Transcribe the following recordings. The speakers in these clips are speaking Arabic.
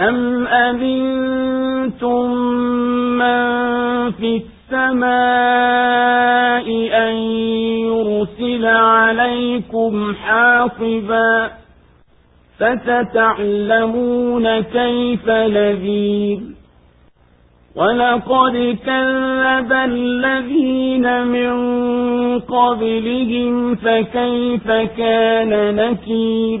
أم أمنتم من في السماء أن يرسل عليكم حاصبا فستعلمون كيف نذير ولقد كذب الذين من قبلهم فكيف كان نكير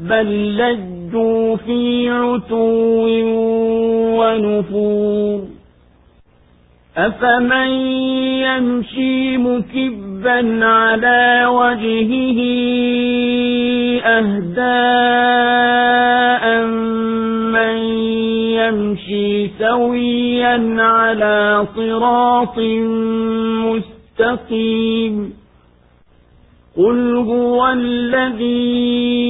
بل لجوا في عتو ونفور أفمن يمشي مكبا على وجهه أهداء من يمشي سويا على صراط مستقيم قل هو الذي